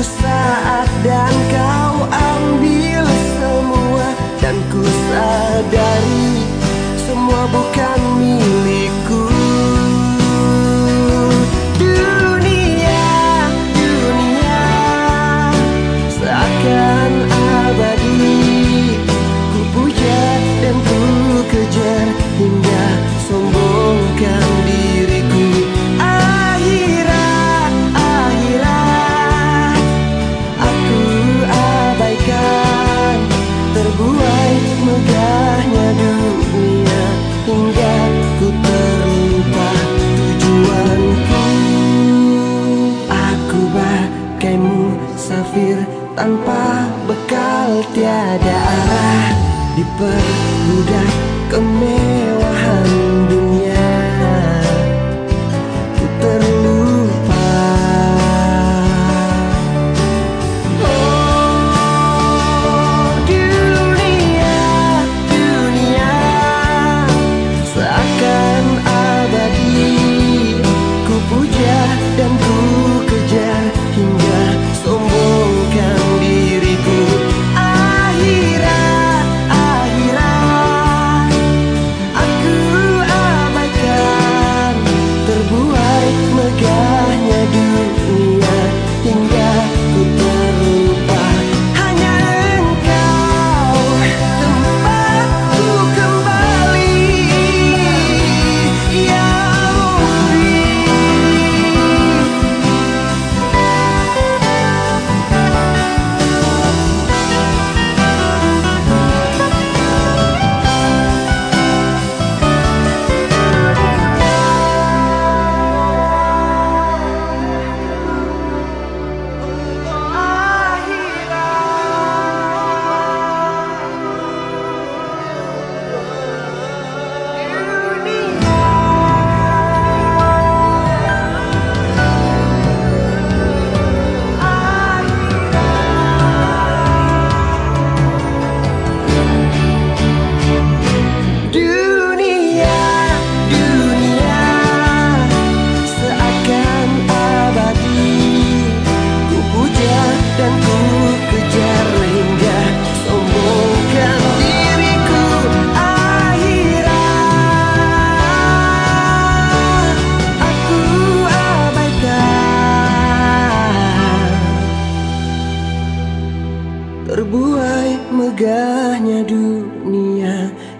Satu saat dan kau ambil semua Dan ku sadari. Bagaimu safir tanpa bekal tiada arah. Di Diperbudak kemen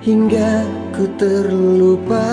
hingga ku terlupa.